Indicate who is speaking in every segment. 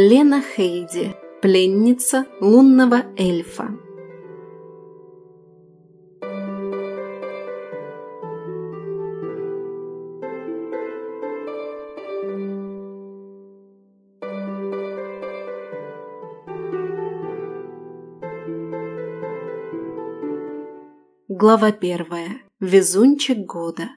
Speaker 1: Лена Хейди, пленница лунного эльфа. Глава первая. Везунчик года.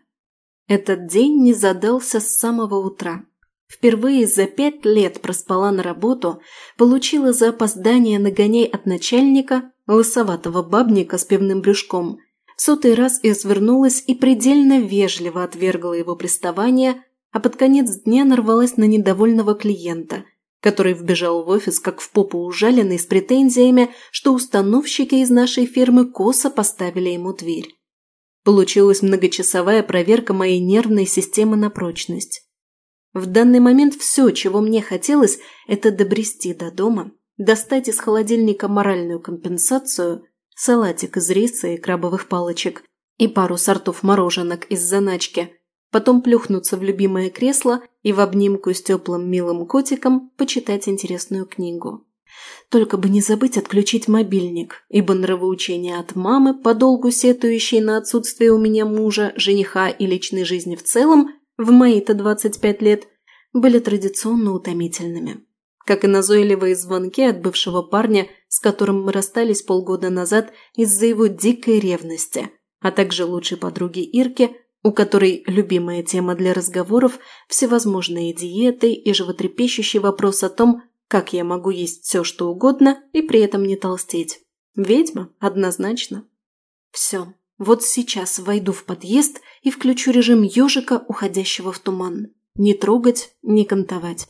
Speaker 1: Этот день не задался с самого утра. Впервые за пять лет проспала на работу, получила за опоздание нагоняй от начальника, лысоватого бабника с пивным брюшком, в сотый раз извернулась и предельно вежливо отвергла его приставание, а под конец дня нарвалась на недовольного клиента, который вбежал в офис как в попу ужаленный с претензиями, что установщики из нашей фирмы косо поставили ему дверь. Получилась многочасовая проверка моей нервной системы на прочность. В данный момент все, чего мне хотелось, это добрести до дома, достать из холодильника моральную компенсацию, салатик из риса и крабовых палочек и пару сортов мороженок из заначки, потом плюхнуться в любимое кресло и в обнимку с теплым милым котиком почитать интересную книгу. Только бы не забыть отключить мобильник, ибо нравоучения от мамы, подолгу сетующей на отсутствие у меня мужа, жениха и личной жизни в целом, в мои-то 25 лет, были традиционно утомительными. Как и назойливые звонки от бывшего парня, с которым мы расстались полгода назад из-за его дикой ревности, а также лучшей подруги Ирки, у которой любимая тема для разговоров – всевозможные диеты и животрепещущий вопрос о том, как я могу есть все, что угодно и при этом не толстеть. Ведьма, однозначно. Все, вот сейчас войду в подъезд и включу режим ежика, уходящего в туман. Не трогать, не кантовать.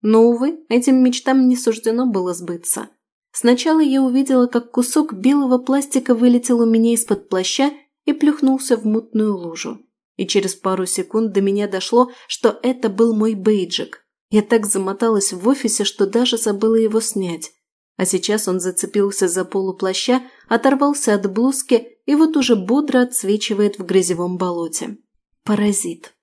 Speaker 1: Но, увы, этим мечтам не суждено было сбыться. Сначала я увидела, как кусок белого пластика вылетел у меня из-под плаща и плюхнулся в мутную лужу. И через пару секунд до меня дошло, что это был мой бейджик. Я так замоталась в офисе, что даже забыла его снять. А сейчас он зацепился за полу плаща, оторвался от блузки и вот уже бодро отсвечивает в грязевом болоте. Паразит.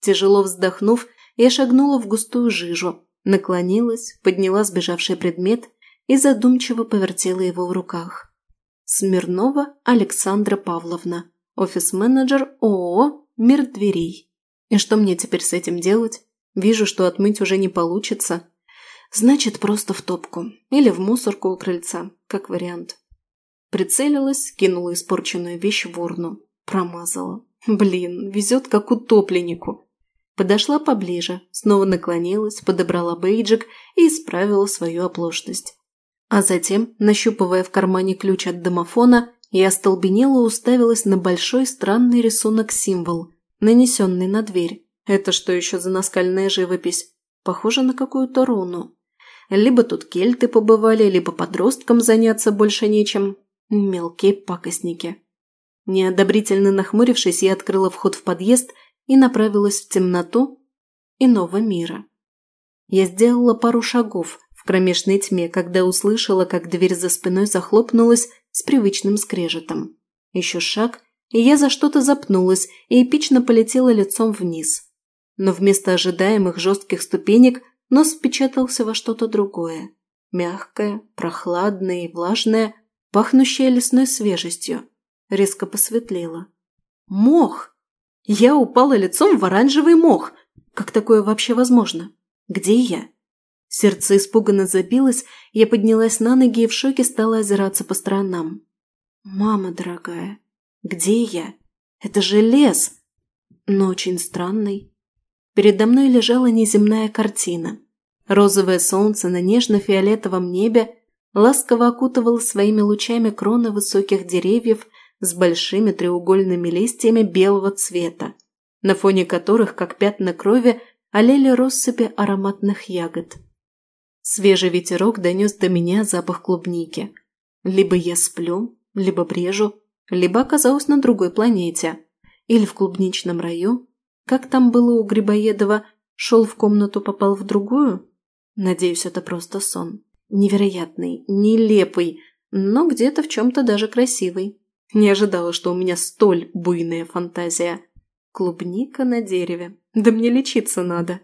Speaker 1: Тяжело вздохнув, я шагнула в густую жижу, наклонилась, подняла сбежавший предмет и задумчиво повертела его в руках. Смирнова Александра Павловна, офис-менеджер ООО «Мир дверей». И что мне теперь с этим делать? Вижу, что отмыть уже не получится. Значит, просто в топку. Или в мусорку у крыльца, как вариант. Прицелилась, кинула испорченную вещь в урну. Промазала. Блин, везет как утопленнику. Подошла поближе, снова наклонилась, подобрала бейджик и исправила свою оплошность. А затем, нащупывая в кармане ключ от домофона, я остолбенела уставилась на большой странный рисунок-символ, нанесенный на дверь. Это что еще за наскальная живопись? Похоже на какую-то руну. Либо тут кельты побывали, либо подросткам заняться больше нечем. Мелкие пакостники. Неодобрительно нахмурившись, я открыла вход в подъезд и направилась в темноту иного мира. Я сделала пару шагов в кромешной тьме, когда услышала, как дверь за спиной захлопнулась с привычным скрежетом. Еще шаг, и я за что-то запнулась и эпично полетела лицом вниз. Но вместо ожидаемых жестких ступенек нос впечатался во что-то другое. Мягкое, прохладное и влажное, пахнущая лесной свежестью. Резко посветлело. Мох! Я упала лицом в оранжевый мох. Как такое вообще возможно? Где я? Сердце испуганно забилось, я поднялась на ноги и в шоке стала озираться по сторонам. «Мама дорогая, где я? Это же лес!» Но очень странный. Передо мной лежала неземная картина. Розовое солнце на нежно-фиолетовом небе ласково окутывал своими лучами кроны высоких деревьев с большими треугольными листьями белого цвета, на фоне которых, как пятна крови, олели россыпи ароматных ягод. Свежий ветерок донес до меня запах клубники. Либо я сплю, либо брежу, либо оказалась на другой планете. Или в клубничном раю. Как там было у Грибоедова, шел в комнату, попал в другую? Надеюсь, это просто сон. Невероятный, нелепый, но где-то в чем-то даже красивый. Не ожидала, что у меня столь буйная фантазия. Клубника на дереве. Да мне лечиться надо.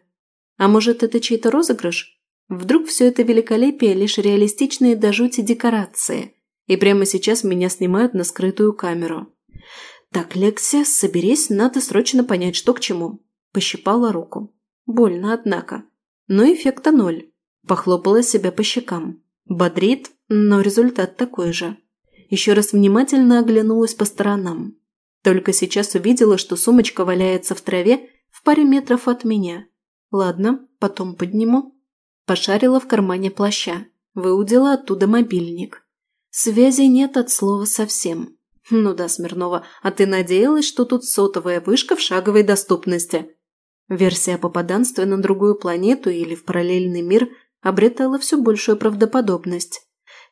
Speaker 1: А может, это чей-то розыгрыш? Вдруг все это великолепие – лишь реалистичные до жути декорации, и прямо сейчас меня снимают на скрытую камеру. «Так, Лексия, соберись, надо срочно понять, что к чему». Пощипала руку. Больно, однако. Но эффекта ноль. Похлопала себя по щекам. Бодрит, но результат такой же. Еще раз внимательно оглянулась по сторонам. Только сейчас увидела, что сумочка валяется в траве в паре метров от меня. Ладно, потом подниму. Пошарила в кармане плаща. Выудила оттуда мобильник. Связи нет от слова совсем. Ну да, Смирнова, а ты надеялась, что тут сотовая вышка в шаговой доступности? Версия о попаданстве на другую планету или в параллельный мир обретала все большую правдоподобность.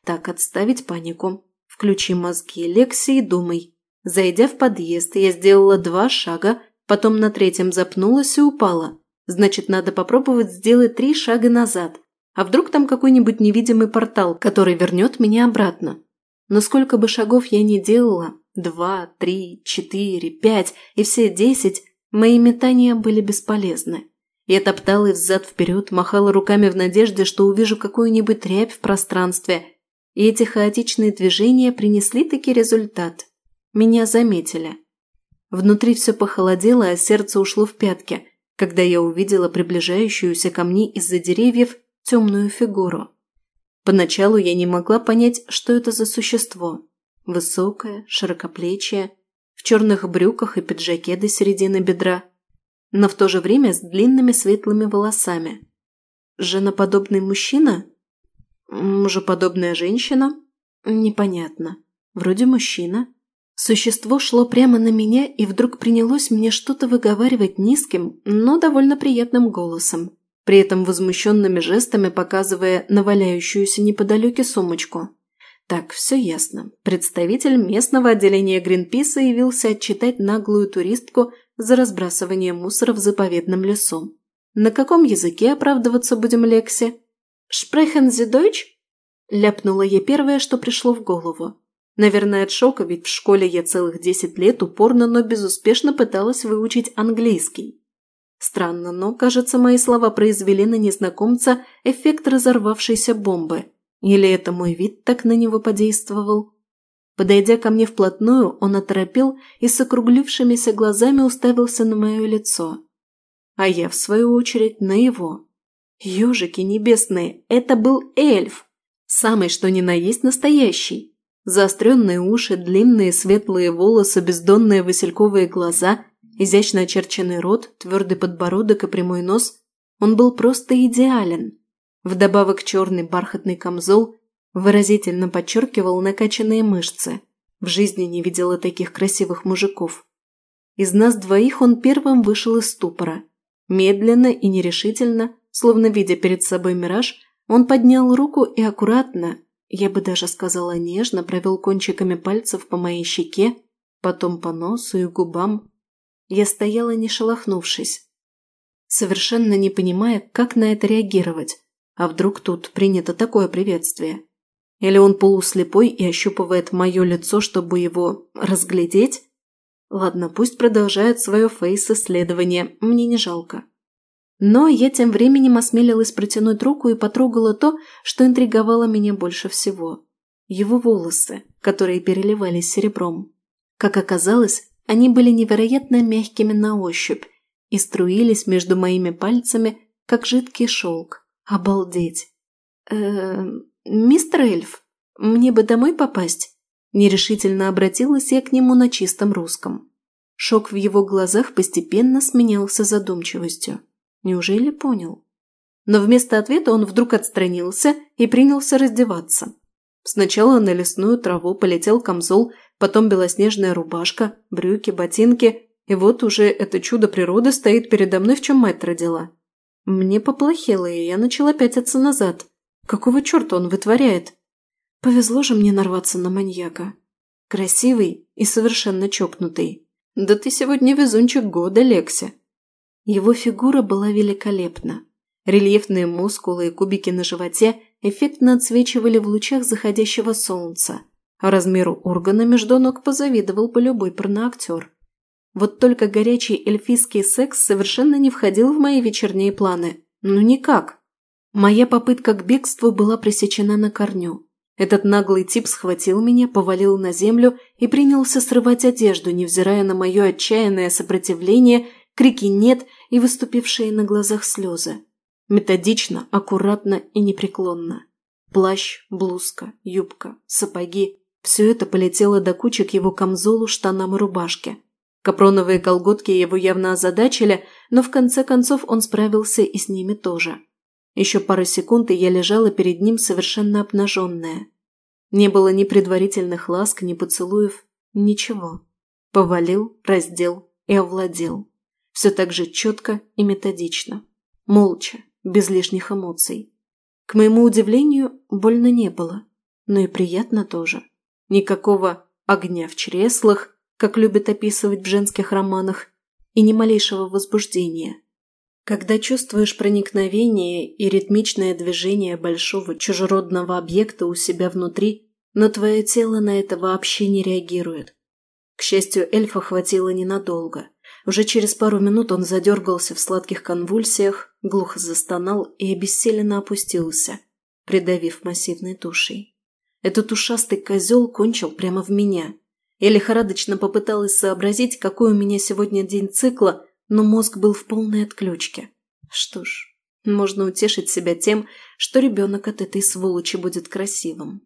Speaker 1: Так, отставить панику. Включи мозги Лекси и думай. Зайдя в подъезд, я сделала два шага, потом на третьем запнулась и упала. Значит, надо попробовать сделать три шага назад. А вдруг там какой-нибудь невидимый портал, который вернет меня обратно? Но сколько бы шагов я ни делала, два, три, четыре, пять и все десять, мои метания были бесполезны. Я топтала взад-вперед, махала руками в надежде, что увижу какую-нибудь рябь в пространстве, и эти хаотичные движения принесли таки результат. Меня заметили. Внутри все похолодело, а сердце ушло в пятки, когда я увидела приближающуюся ко мне из-за деревьев темную фигуру. Поначалу я не могла понять, что это за существо. Высокое, широкоплечие, в черных брюках и пиджаке до середины бедра, но в то же время с длинными светлыми волосами. Женоподобный мужчина? Мужеподобная женщина? Непонятно. Вроде мужчина. Существо шло прямо на меня и вдруг принялось мне что-то выговаривать низким, но довольно приятным голосом при этом возмущенными жестами показывая наваляющуюся неподалеке сумочку. Так, все ясно. Представитель местного отделения Гринписа явился отчитать наглую туристку за разбрасывание мусора в заповедном лесу. На каком языке оправдываться будем Лекси? «Шпрехен зи дойч?» Ляпнула я первое, что пришло в голову. Наверное, от шока, ведь в школе я целых десять лет упорно, но безуспешно пыталась выучить английский. Странно, но, кажется, мои слова произвели на незнакомца эффект разорвавшейся бомбы. Или это мой вид так на него подействовал? Подойдя ко мне вплотную, он оторопел и с округлившимися глазами уставился на мое лицо. А я, в свою очередь, на его. Ёжики небесные, это был эльф! Самый что ни на есть настоящий. Заостренные уши, длинные светлые волосы, бездонные васильковые глаза Изящно очерченный рот, твердый подбородок и прямой нос. Он был просто идеален. Вдобавок черный бархатный камзол выразительно подчеркивал накачанные мышцы. В жизни не видела таких красивых мужиков. Из нас двоих он первым вышел из ступора. Медленно и нерешительно, словно видя перед собой мираж, он поднял руку и аккуратно, я бы даже сказала нежно, провел кончиками пальцев по моей щеке, потом по носу и губам, я стояла не шелохнувшись, совершенно не понимая, как на это реагировать. А вдруг тут принято такое приветствие? Или он полуслепой и ощупывает мое лицо, чтобы его разглядеть? Ладно, пусть продолжает свое фейс-исследование, мне не жалко. Но я тем временем осмелилась протянуть руку и потрогала то, что интриговало меня больше всего. Его волосы, которые переливались серебром. Как оказалось, они были невероятно мягкими на ощупь и струились между моими пальцами, как жидкий шелк. Обалдеть! э мистер Эльф, мне бы домой попасть?» Нерешительно обратилась я к нему на чистом русском. Шок в его глазах постепенно сменялся задумчивостью. Неужели понял? Но вместо ответа он вдруг отстранился и принялся раздеваться. Сначала на лесную траву полетел камзол потом белоснежная рубашка, брюки, ботинки, и вот уже это чудо природы стоит передо мной, в чем мать родила. Мне поплохело, и я начала пятиться назад. Какого черта он вытворяет? Повезло же мне нарваться на маньяка. Красивый и совершенно чокнутый. Да ты сегодня везунчик года, Лекси. Его фигура была великолепна. Рельефные мускулы и кубики на животе эффектно отсвечивали в лучах заходящего солнца – а размеру органа между ног позавидовал бы любой порноактер. Вот только горячий эльфийский секс совершенно не входил в мои вечерние планы. Ну никак. Моя попытка к бегству была пресечена на корню. Этот наглый тип схватил меня, повалил на землю и принялся срывать одежду, невзирая на мое отчаянное сопротивление, крики «нет» и выступившие на глазах слезы. Методично, аккуратно и непреклонно. Плащ, блузка, юбка, сапоги – все это полетело до кучи к его камзолу, штанам и рубашке. Капроновые колготки его явно озадачили, но в конце концов он справился и с ними тоже. Еще пару секунд, и я лежала перед ним совершенно обнаженная. Не было ни предварительных ласк, ни поцелуев, ничего. Повалил, раздел и овладел. Все так же четко и методично. Молча, без лишних эмоций. К моему удивлению, больно не было, но и приятно тоже. Никакого огня в чреслах, как любят описывать в женских романах, и ни малейшего возбуждения. Когда чувствуешь проникновение и ритмичное движение большого чужеродного объекта у себя внутри, но твое тело на это вообще не реагирует. К счастью, эльфа хватило ненадолго. Уже через пару минут он задергался в сладких конвульсиях, глухо застонал и обессиленно опустился, придавив массивной тушей. Этот ушастый козел кончил прямо в меня. Я лихорадочно попыталась сообразить, какой у меня сегодня день цикла, но мозг был в полной отключке. Что ж, можно утешить себя тем, что ребенок от этой сволочи будет красивым.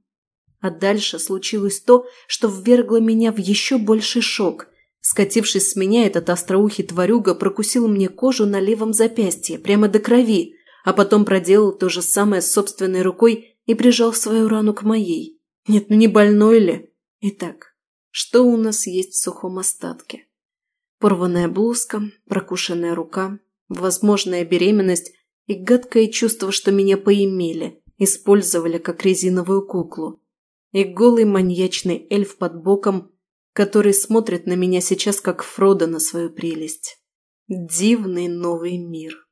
Speaker 1: А дальше случилось то, что ввергло меня в еще больший шок. Скатившись с меня, этот остроухий тварюга прокусил мне кожу на левом запястье, прямо до крови, а потом проделал то же самое с собственной рукой и прижал свою рану к моей. Нет, ну не больной ли? Итак, что у нас есть в сухом остатке? Порванная блузка, прокушенная рука, возможная беременность и гадкое чувство, что меня поимели, использовали как резиновую куклу. И голый маньячный эльф под боком, который смотрит на меня сейчас как Фродо на свою прелесть. Дивный новый мир.